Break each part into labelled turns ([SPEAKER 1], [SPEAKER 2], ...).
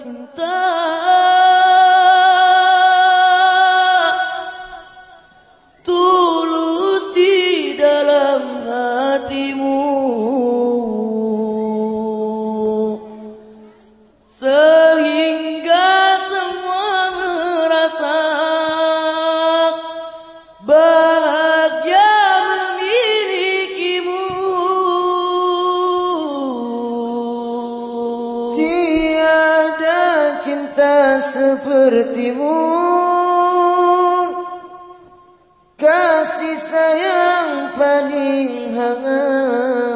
[SPEAKER 1] cinta
[SPEAKER 2] cinta sepertimu. Kasih sayang paling hangat.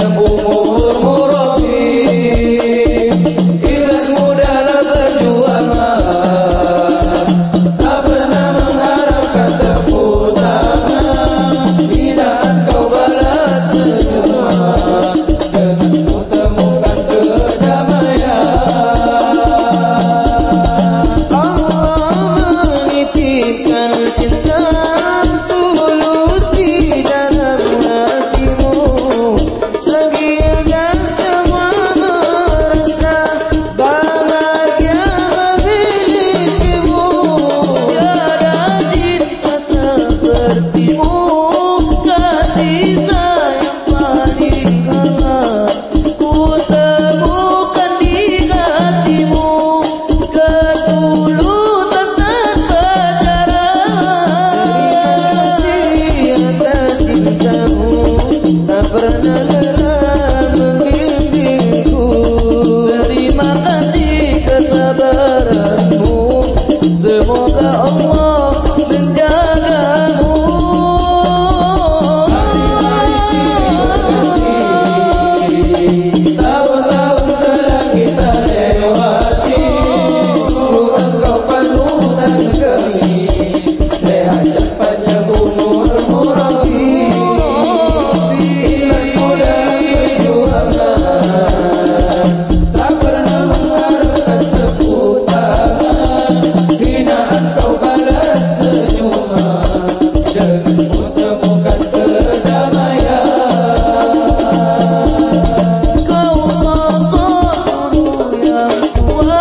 [SPEAKER 1] أعجب love.